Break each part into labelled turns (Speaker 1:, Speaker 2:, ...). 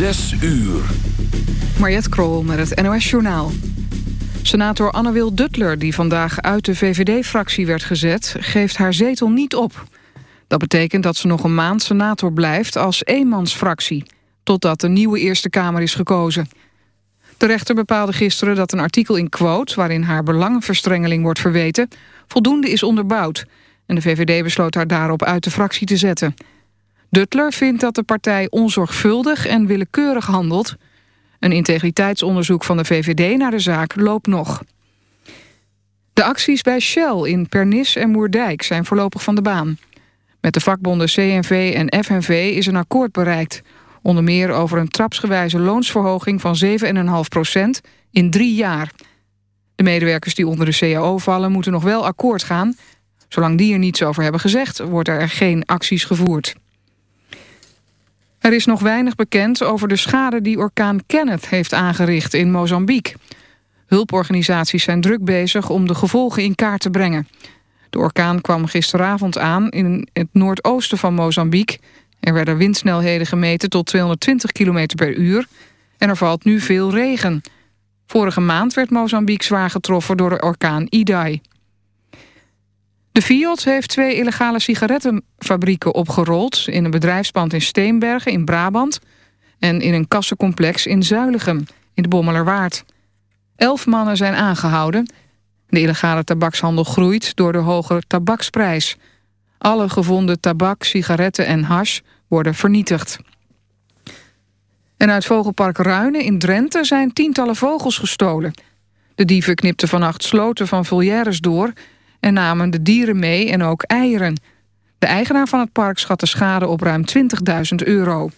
Speaker 1: Zes uur.
Speaker 2: Mariette Krol met het NOS Journaal. Senator Anne-Wil Duttler, die vandaag uit de VVD-fractie werd gezet... geeft haar zetel niet op. Dat betekent dat ze nog een maand senator blijft als eenmansfractie... totdat de nieuwe Eerste Kamer is gekozen. De rechter bepaalde gisteren dat een artikel in Quote... waarin haar belangenverstrengeling wordt verweten... voldoende is onderbouwd. En de VVD besloot haar daarop uit de fractie te zetten... Duttler vindt dat de partij onzorgvuldig en willekeurig handelt. Een integriteitsonderzoek van de VVD naar de zaak loopt nog. De acties bij Shell in Pernis en Moerdijk zijn voorlopig van de baan. Met de vakbonden CNV en FNV is een akkoord bereikt. Onder meer over een trapsgewijze loonsverhoging van 7,5% in drie jaar. De medewerkers die onder de CAO vallen moeten nog wel akkoord gaan. Zolang die er niets over hebben gezegd, worden er geen acties gevoerd. Er is nog weinig bekend over de schade die orkaan Kenneth heeft aangericht in Mozambique. Hulporganisaties zijn druk bezig om de gevolgen in kaart te brengen. De orkaan kwam gisteravond aan in het noordoosten van Mozambique. Er werden windsnelheden gemeten tot 220 km per uur en er valt nu veel regen. Vorige maand werd Mozambique zwaar getroffen door de orkaan Idai. De Fiat heeft twee illegale sigarettenfabrieken opgerold... in een bedrijfspand in Steenbergen in Brabant... en in een kassencomplex in Zuilichem in de Bommelerwaard. Elf mannen zijn aangehouden. De illegale tabakshandel groeit door de hoge tabaksprijs. Alle gevonden tabak, sigaretten en hash worden vernietigd. En uit vogelpark Ruinen in Drenthe zijn tientallen vogels gestolen. De dieven knipten vannacht sloten van volières door en namen de dieren mee en ook eieren. De eigenaar van het park schat de schade op ruim 20.000 euro.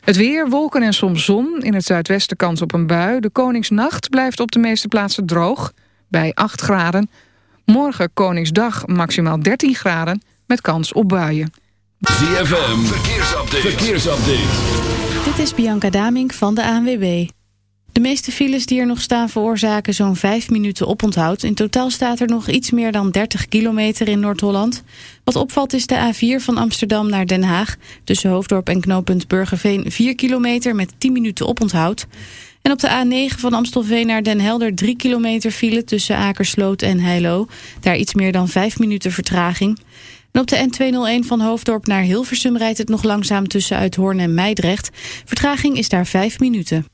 Speaker 2: Het weer, wolken en soms zon. In het zuidwesten kans op een bui. De Koningsnacht blijft op de meeste plaatsen droog, bij 8 graden. Morgen Koningsdag maximaal 13 graden, met kans op buien.
Speaker 1: ZFM, verkeersupdate. verkeersupdate.
Speaker 3: Dit is Bianca Damink van de ANWB. De meeste files die er nog staan veroorzaken zo'n 5 minuten oponthoud. In totaal staat er nog iets meer dan 30 kilometer in Noord-Holland. Wat opvalt is de A4 van Amsterdam naar Den Haag. Tussen Hoofddorp en knooppunt Burgerveen 4 kilometer met 10 minuten oponthoud. En op de A9 van Amstelveen naar Den Helder 3 kilometer file tussen Akersloot en Heilo. Daar iets meer dan 5 minuten vertraging. En op de N201 van Hoofddorp naar Hilversum rijdt het nog langzaam tussen Uithoorn en Meidrecht. Vertraging is daar 5 minuten.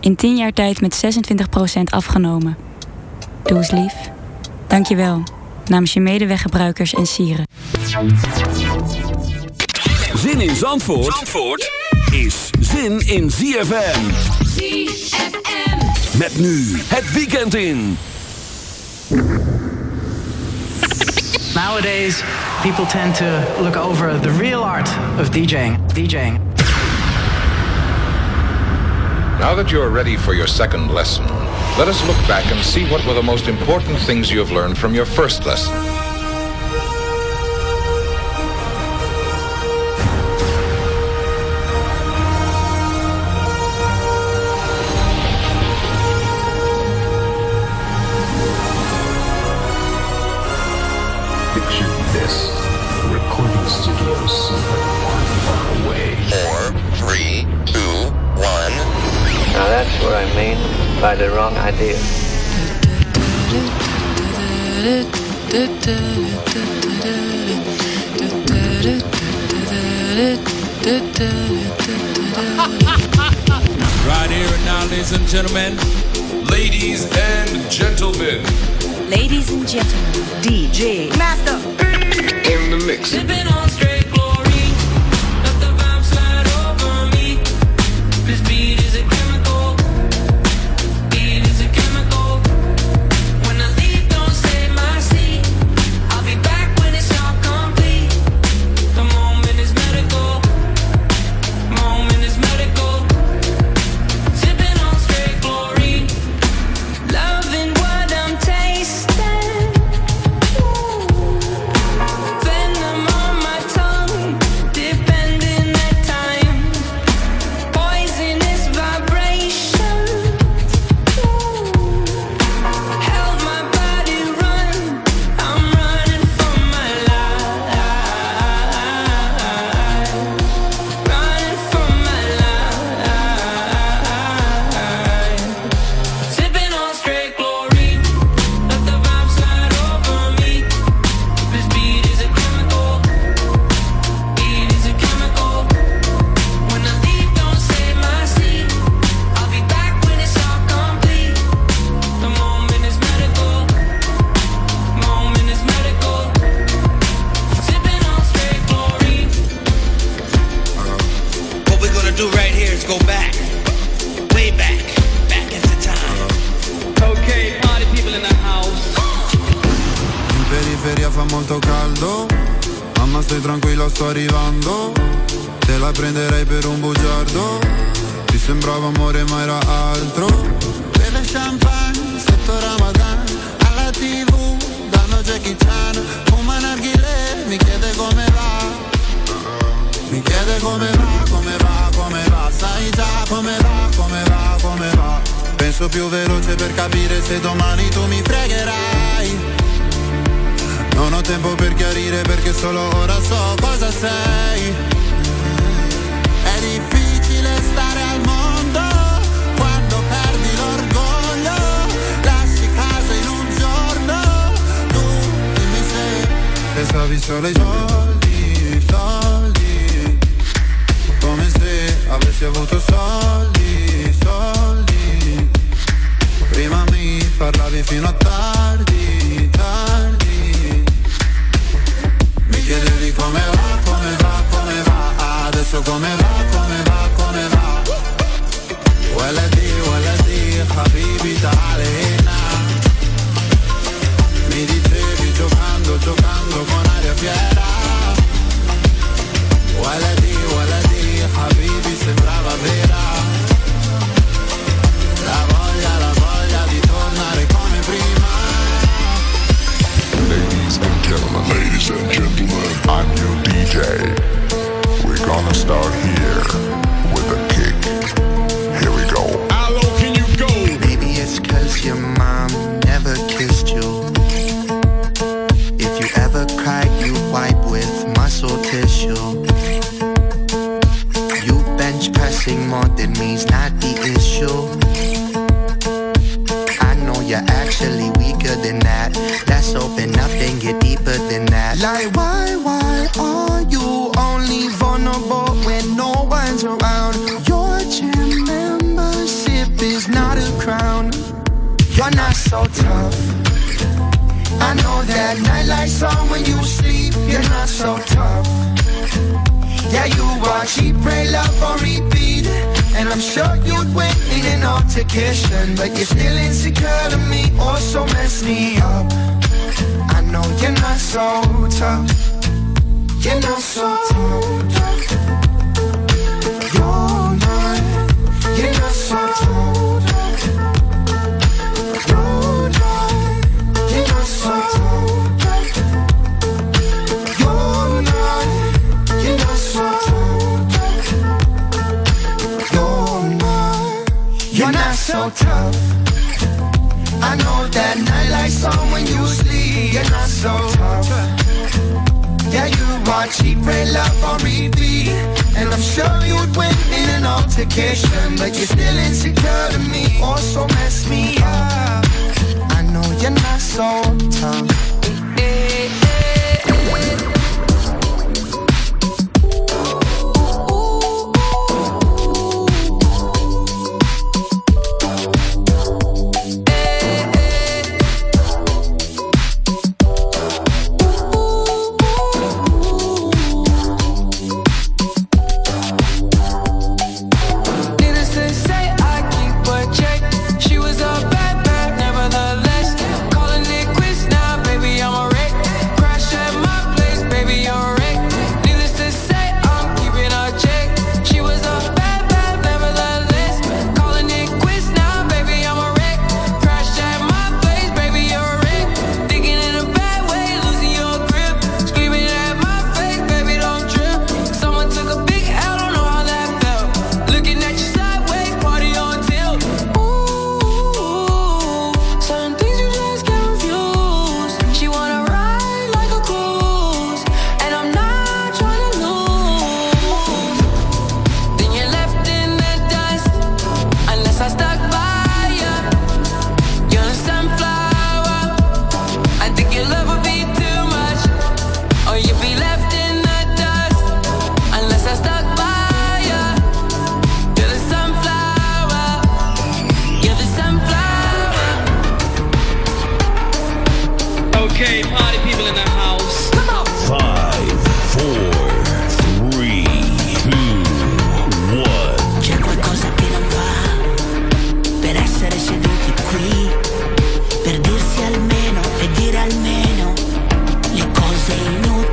Speaker 4: In 10 jaar tijd met 26% afgenomen. Doe eens lief. Dank je wel. Namens je medeweggebruikers en sieren.
Speaker 1: Zin in Zandvoort, Zandvoort is zin in ZFM.
Speaker 5: ZFM.
Speaker 1: Met nu het weekend in.
Speaker 6: Nowadays, people tend to look over the real art of DJing. DJing.
Speaker 7: Now that you're ready for your second lesson, let us look back and see what were the most important things you have learned from your first lesson.
Speaker 8: That's what I mean by the wrong idea.
Speaker 9: Right here and now, ladies and gentlemen.
Speaker 10: Ladies and gentlemen.
Speaker 11: Ladies and gentlemen, DJ Master
Speaker 10: In the mix.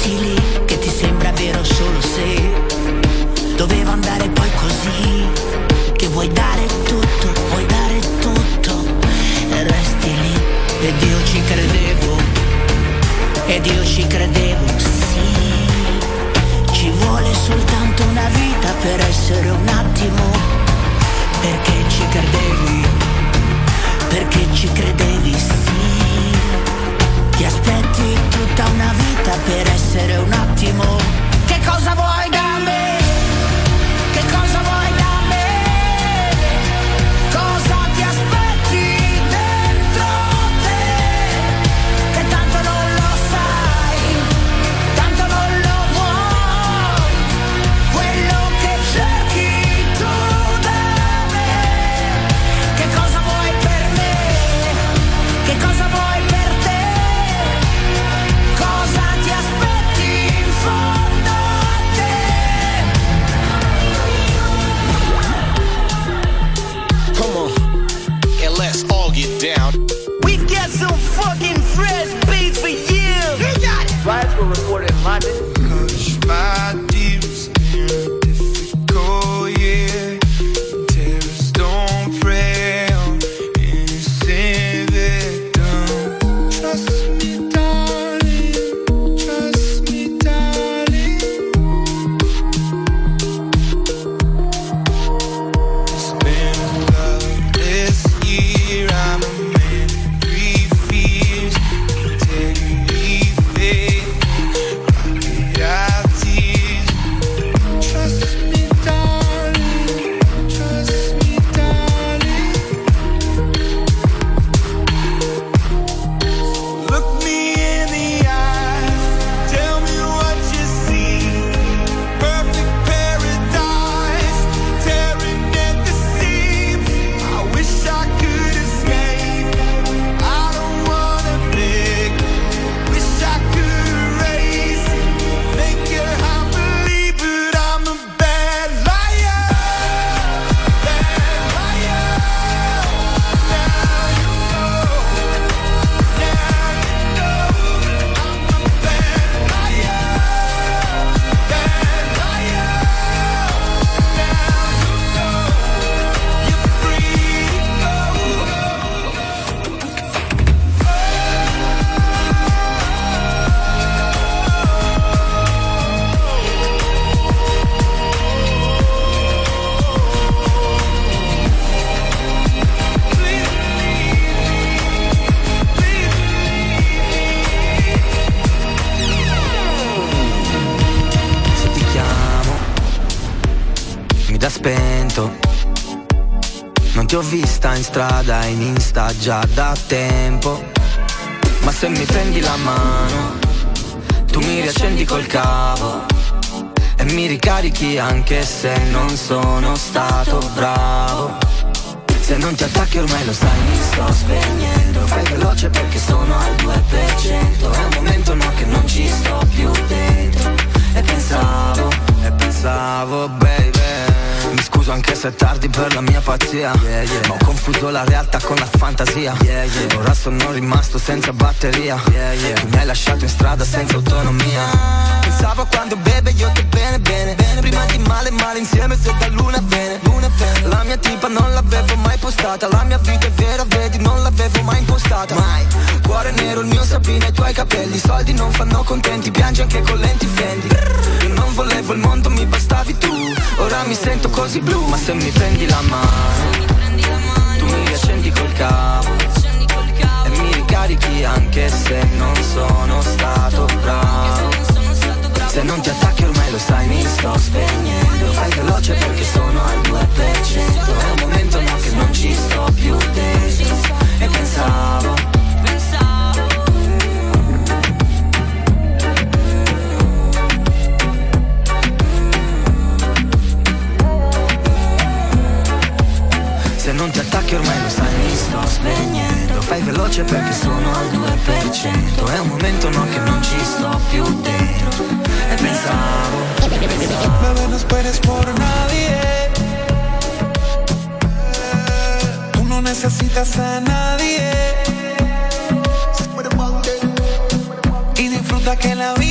Speaker 9: Daily. In
Speaker 12: strada, in insta già da tempo. Ma se mi prendi la mano, tu mi riaccendi col cavo. E mi ricarichi anche se non sono stato bravo. Se non ti attacchi ormai lo sai, mi sto spegnendo. Fai veloce perché sono al 2%. È un momento no che non ci sto più dentro. E pensavo, e pensavo, baby. Scuso anche se è tardi per la mia pazzia. Ma ho confuso la realtà con la fantasia. Ora sono rimasto senza batteria. Tu mi hai lasciato in strada senza autonomia. Pensavo quando beve io che bene bene Prima di male male insieme se da luna bene tipa non l'avevo mai postata. La mia vita è vera vedi non l'avevo mai impostata. Mai. Cuore nero il mio Sabrina i tuoi capelli. Soldi non fanno contenti piangi anche con lenti fendi. Io non volevo il mondo mi bastavi tu. Ora mi sento così blu Ma se mi prendi la mano Tu mi riaccendi col cavo. E mi ricarichi anche se non sono stato bravo. Se non ti attacchi ormai lo sai mi sto spegnendo. Fai veloce perché sono al 2% È un momento no che non ci sto più dentro E pensavo Se non ti attacchi ormai lo sai mi sto spegnendo. Fai veloce perché sono al 2% È un momento no che non ci sto più dentro Pensavo
Speaker 13: Bebé, no esperes por nadie. Tú no necesitas a nadie. Y disfruta que la vida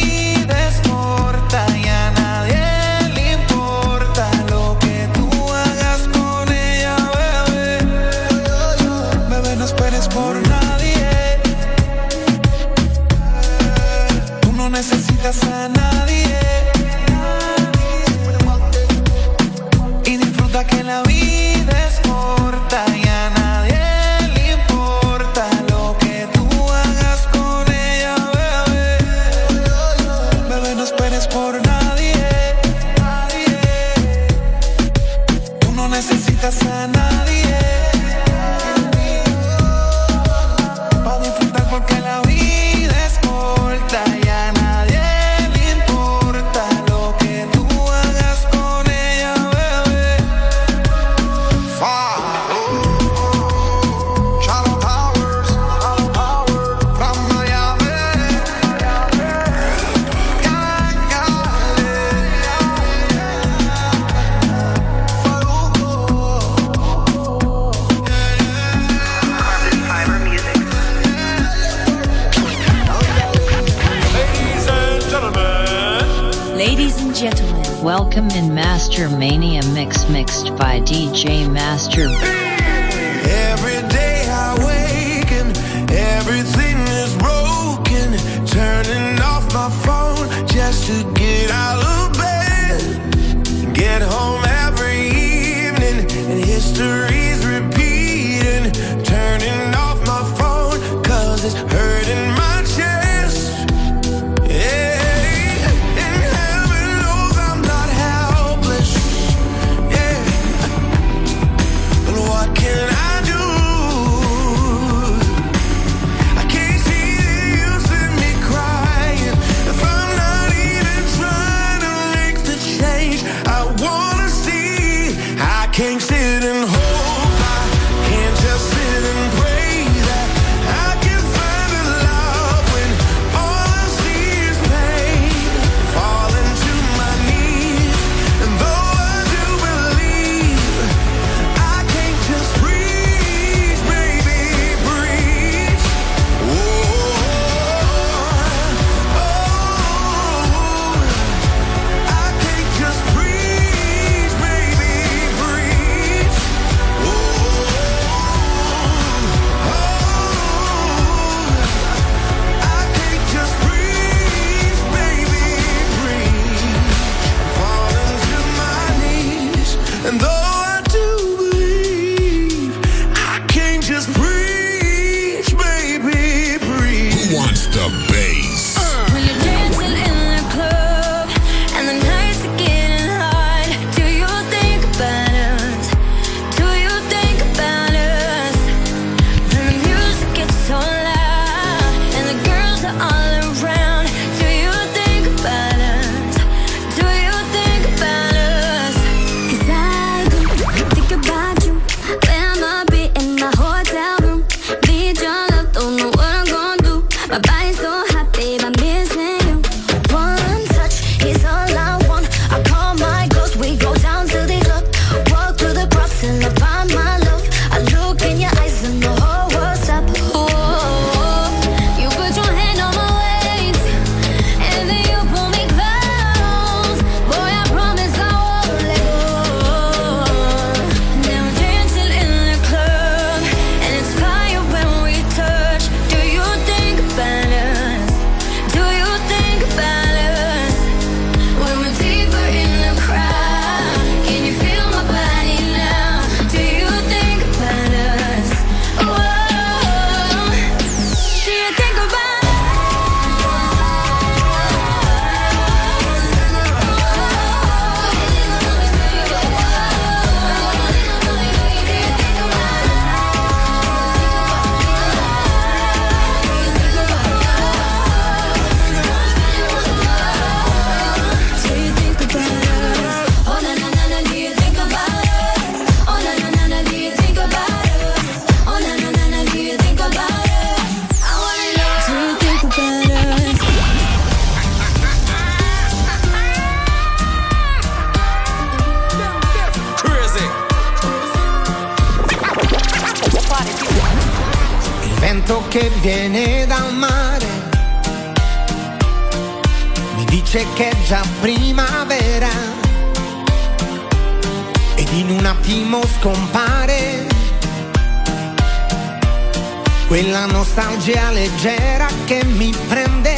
Speaker 14: nostalgia leggera che mi prende.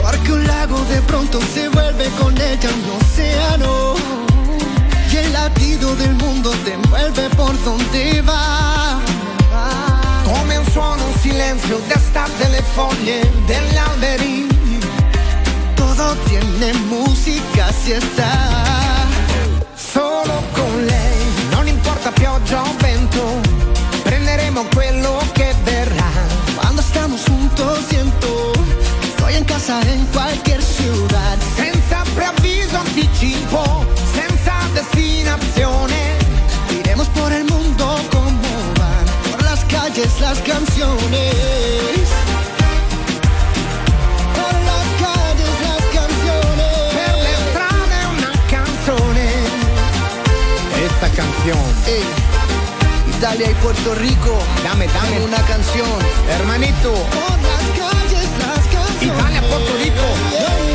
Speaker 15: Porque un lago de pronto se vuelve con ella un océano Y el latido del mundo te envuelve por donde va.
Speaker 14: Come un suono, un silenzio d'estate le foglie degli alberi.
Speaker 15: Todo tiene música si está
Speaker 14: Solo con lei, non importa pioggia o vento Prenderemo quello che
Speaker 15: en cualquier ciudad,
Speaker 14: senza preavviso anticipo, senza destinazione,
Speaker 15: iremos por el mundo como van, por las calles las canciones. Por las calles las canciones.
Speaker 14: Una canzone. Esta canción.
Speaker 15: Hey. Italia y Puerto Rico.
Speaker 14: Dame, dame.
Speaker 15: Una canción.
Speaker 14: Hermanito.
Speaker 15: Catania a
Speaker 16: Porto Ricco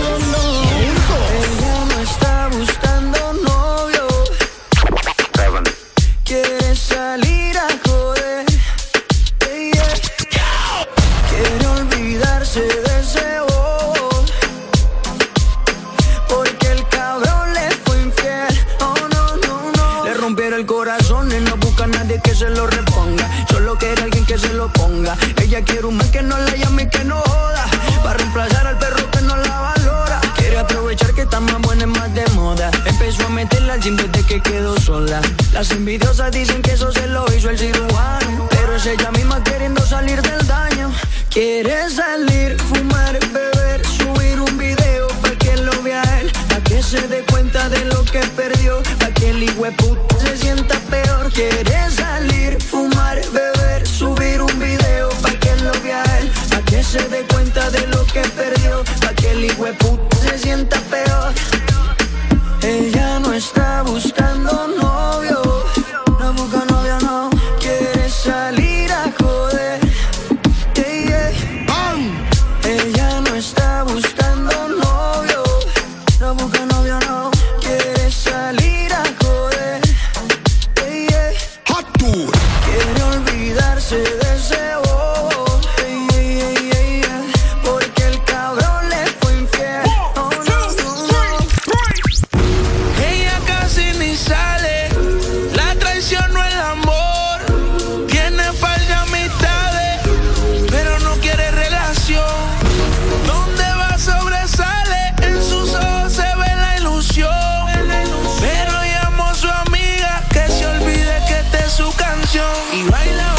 Speaker 16: Baila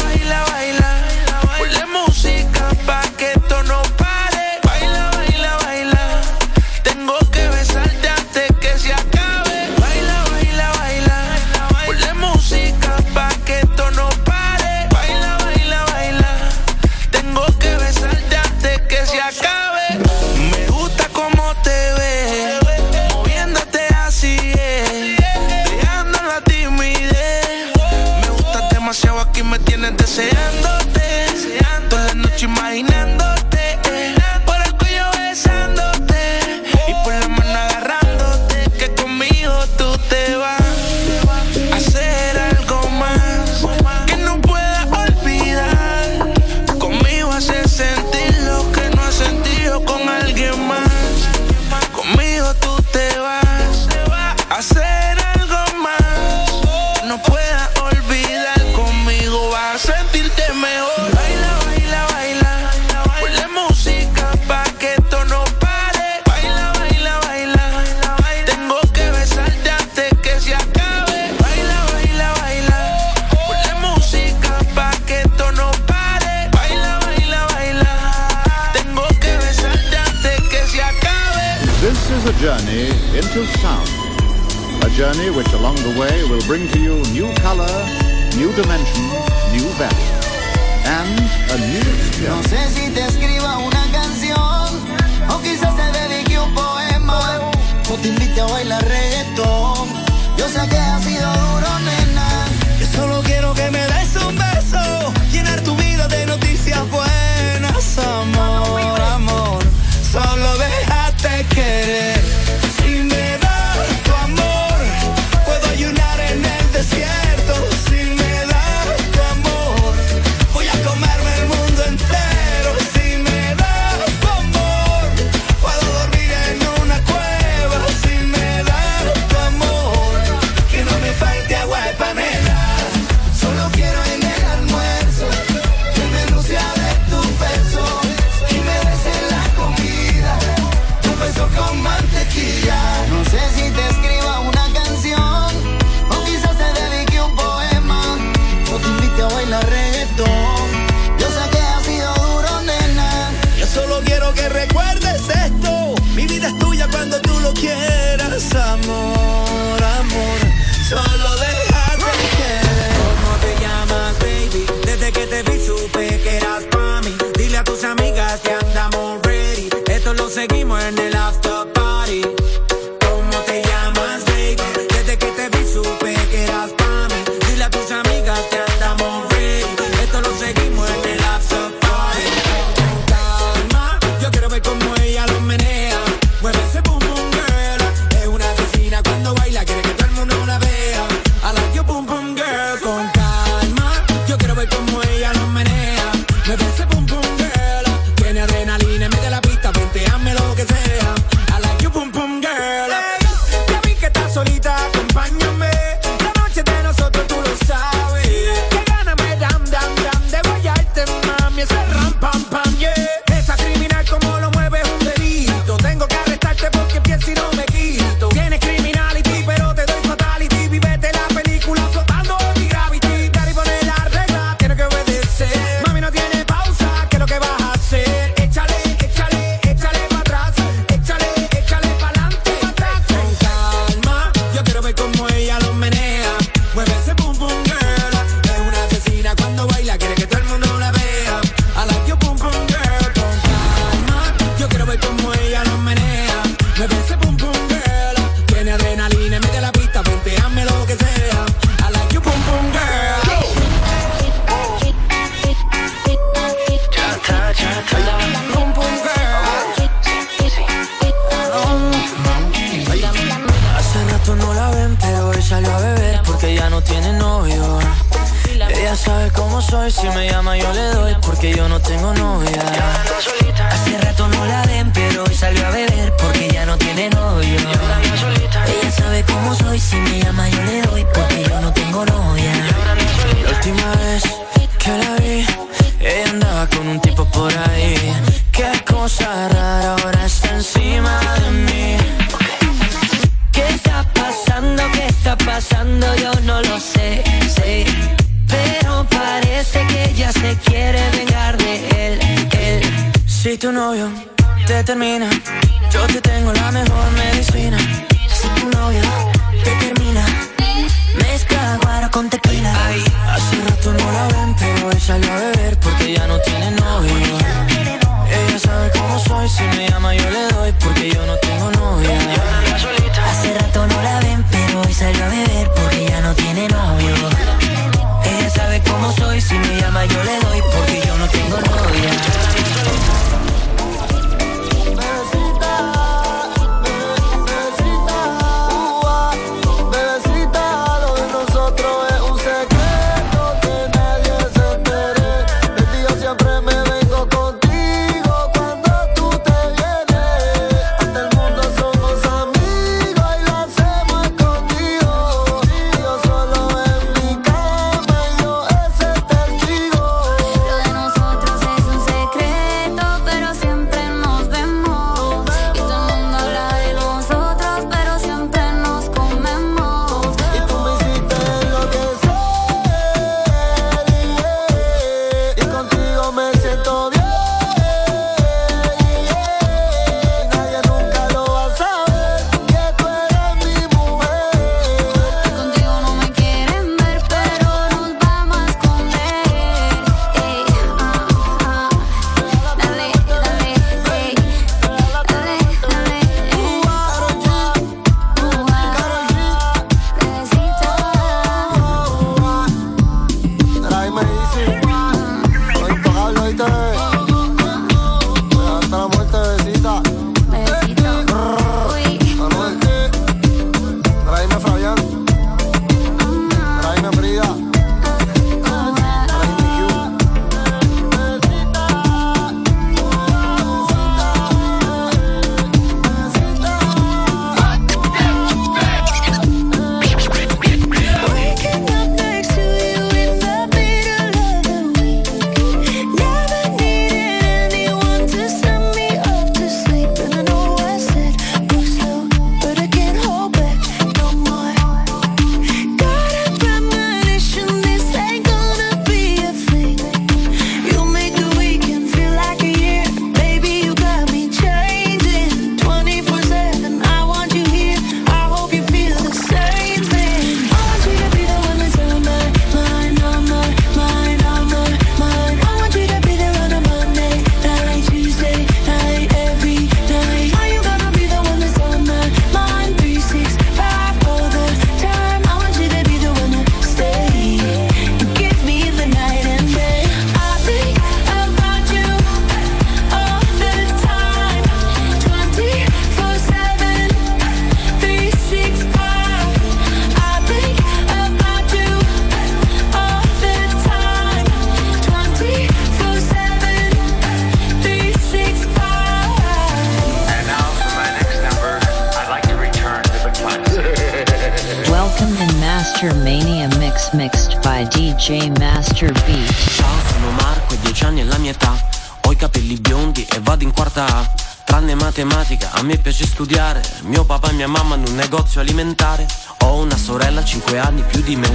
Speaker 17: negozio alimentare. Ho una sorella 5 anni più di me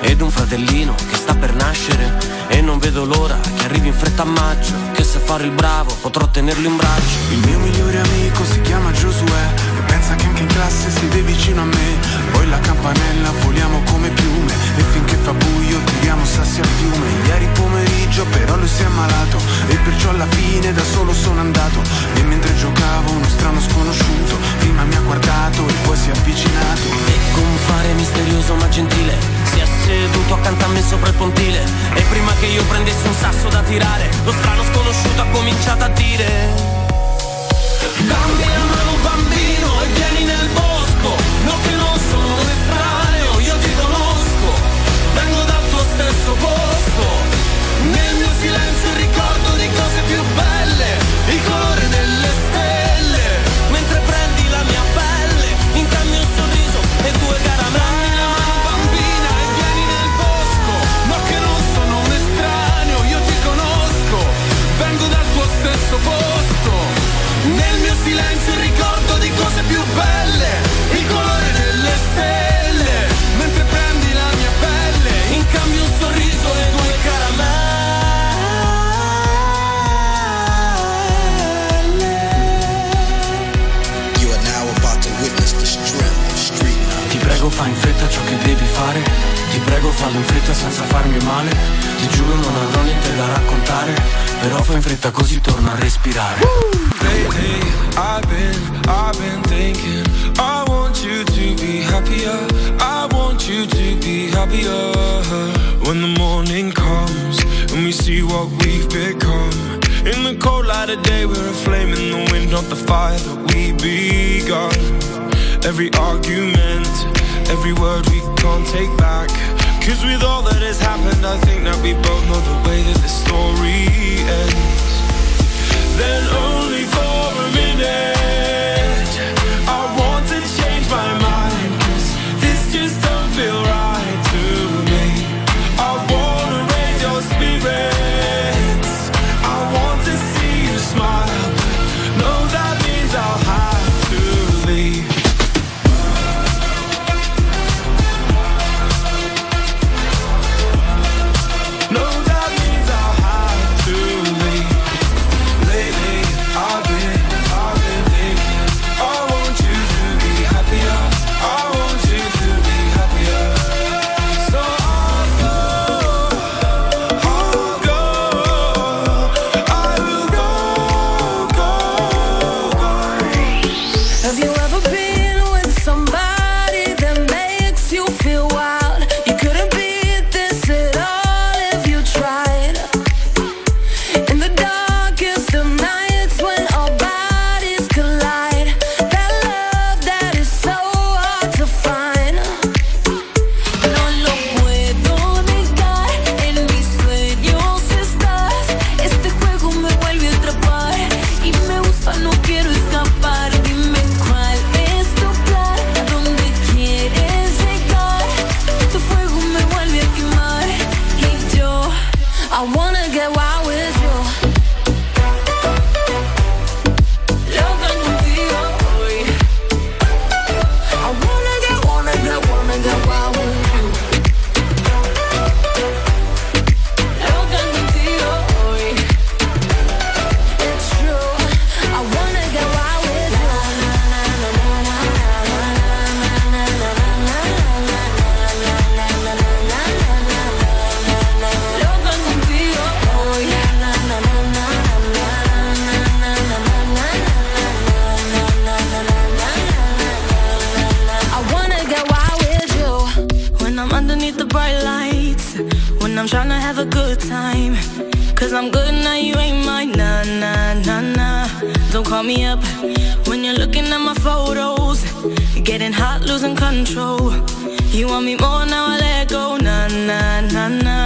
Speaker 17: Ed un fratellino che sta per nascere. E non vedo l'ora che arrivi in fretta a maggio Che se fare il bravo potrò tenerlo in braccio.
Speaker 18: Getting hot, losing control. You want me more now? I let go. Nah, nah, nah, nah.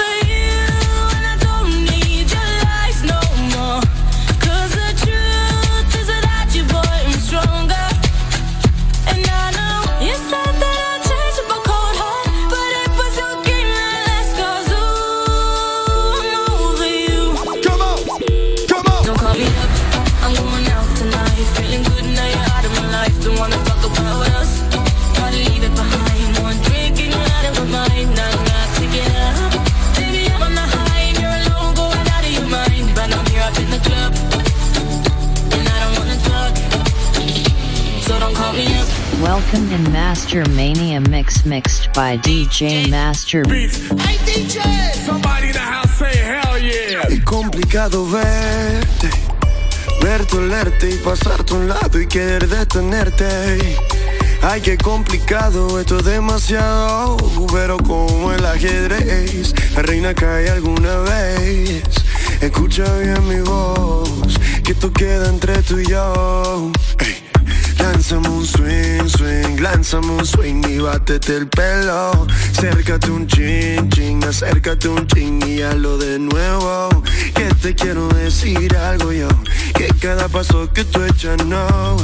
Speaker 19: Welcome in Master Mania Mix mixed by DJ Master.
Speaker 13: Hey DJ, somebody in the house say hell yeah.
Speaker 20: Es complicado verte, verte, olerte y pasarte a un lado y querer detenerte. Ay, qué complicado, esto es demasiado, pero como el ajedrez, la reina cae alguna vez. Escucha bien mi voz, que esto queda entre tú y yo. Lánzame un swing, swing, lánzame un swing y bátete el pelo. Acércate un chin, chin, acércate un chin y hazlo de nuevo. Que te quiero decir algo yo, que cada paso que tú echas no.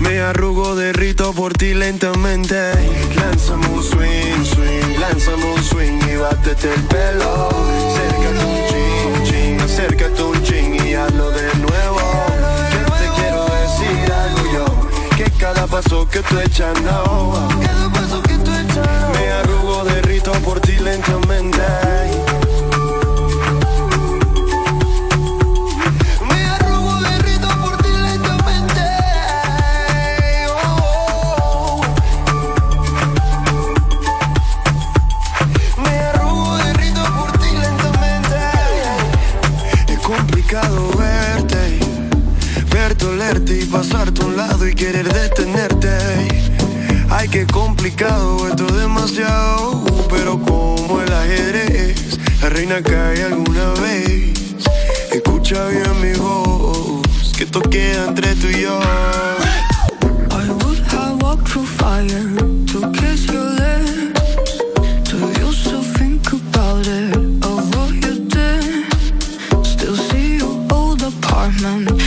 Speaker 20: Me arrugo, derrito por ti lentamente. Lánzame un swing, swing, lánzame un swing y bátete el pelo. Acércate un chin, chin, acércate un chin y hazlo de nuevo. Cada paso que tú echas no. Cada paso que tú echas Me arrugo, derrito por ti lentamente. Y querer detenerte. Ay, qué complicado, esto es demasiado, pero como el ajedrez, la reina cae alguna vez. Escucha bien mi voz, que esto entre tú y yo.
Speaker 18: I would have walked through fire to kiss your lips. To used to think about it, of what you did. Still see your old apartment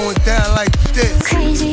Speaker 16: going down like this. Crazy.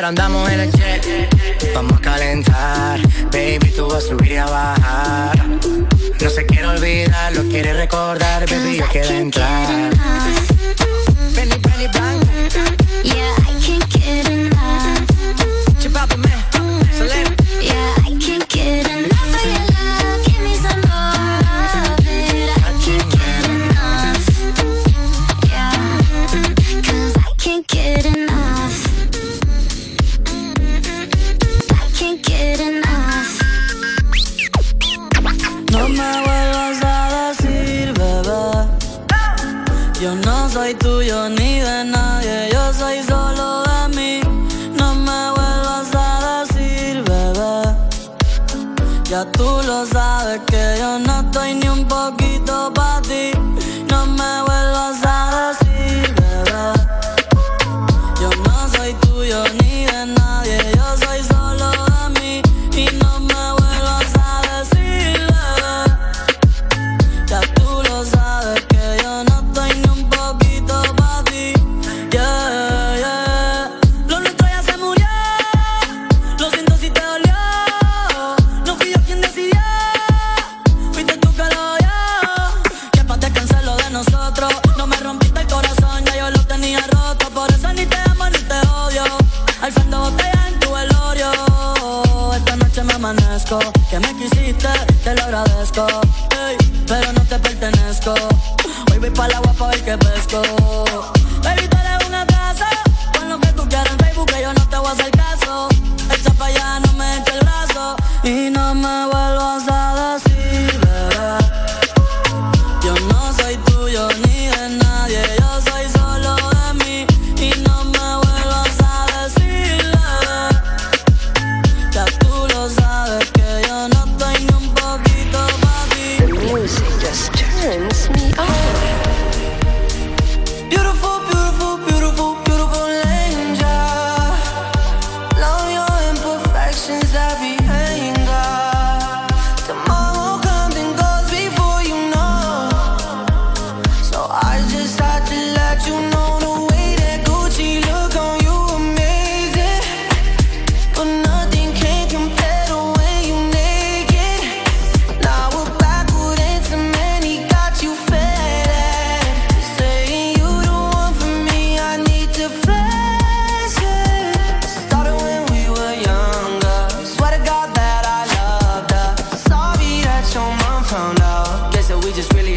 Speaker 16: Pero andamos en el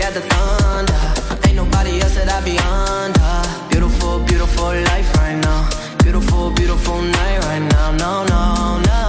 Speaker 21: at
Speaker 22: the
Speaker 21: thunder. Ain't nobody else that I be under. Beautiful, beautiful life right now. Beautiful, beautiful night right now. No, no, no.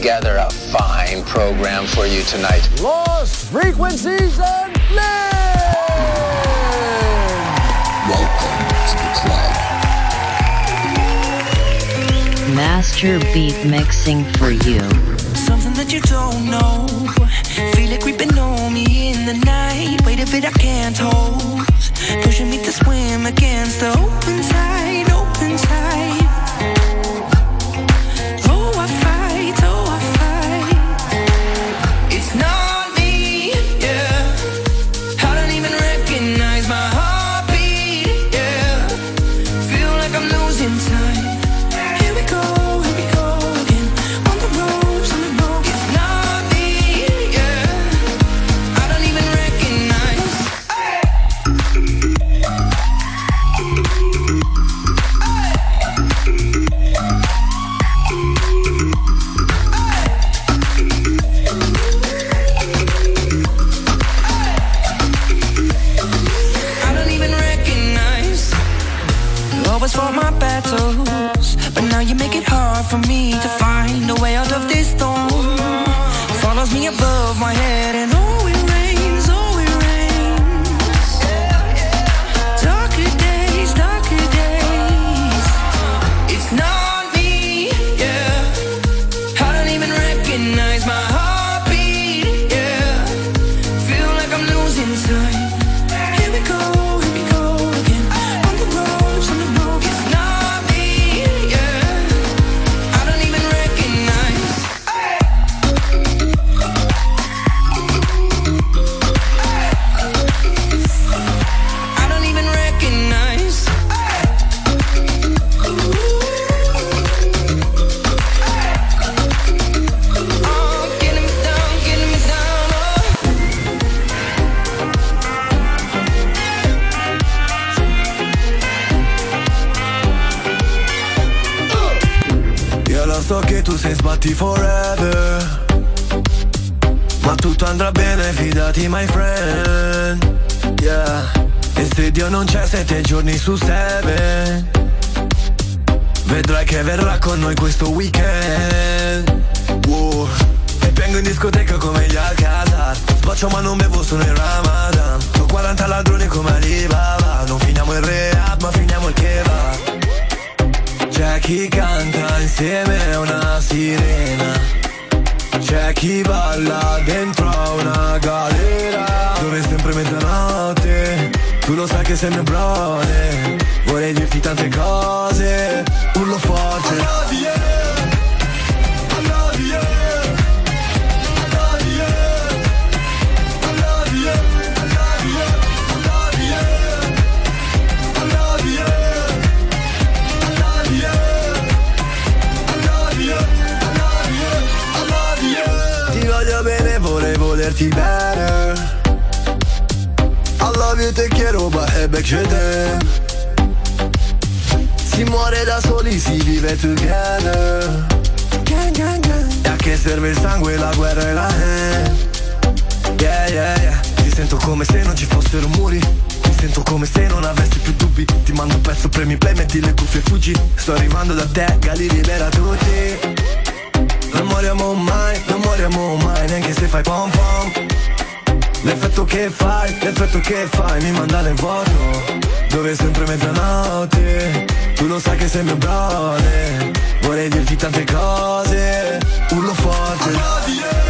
Speaker 23: together a fine program for you tonight.
Speaker 24: Lost frequencies and.
Speaker 23: Welcome to the club.
Speaker 19: Master beat mixing for you.
Speaker 25: Something that you don't know. Feel it creeping on me in the night. It I can't hold. Pushing me to swim against the open tide.
Speaker 20: Canta insieme a una sirena. C'è chi balla dentro a una galera Dove sempre mezzanotte. Tu lo sai che sei mio brother Vorrei dirti tante cose. Urlo forte volerti bene. I love you, te quiero, baby, che te. Si muore da soli, si vive together. Gang, gang, gang. E a che serve il sangue, la guerra e la hand. Yeah, yeah, yeah. Ti sento come se non ci fossero muri. Sento come se non avessi più dubbi. Ti mando un pezzo, premi play, metti le cuffie e fuggi. Sto arrivando da te, Gali libera tutti non moriamo mai, non moriamo mai, neanche se fai pom pom. L'effetto che fai, l'effetto che fai mi manda nel vuoto Dove è sempre mezzanotte. Tu lo sai che sei mio brother Vorrei dirti tante cose Urlo forte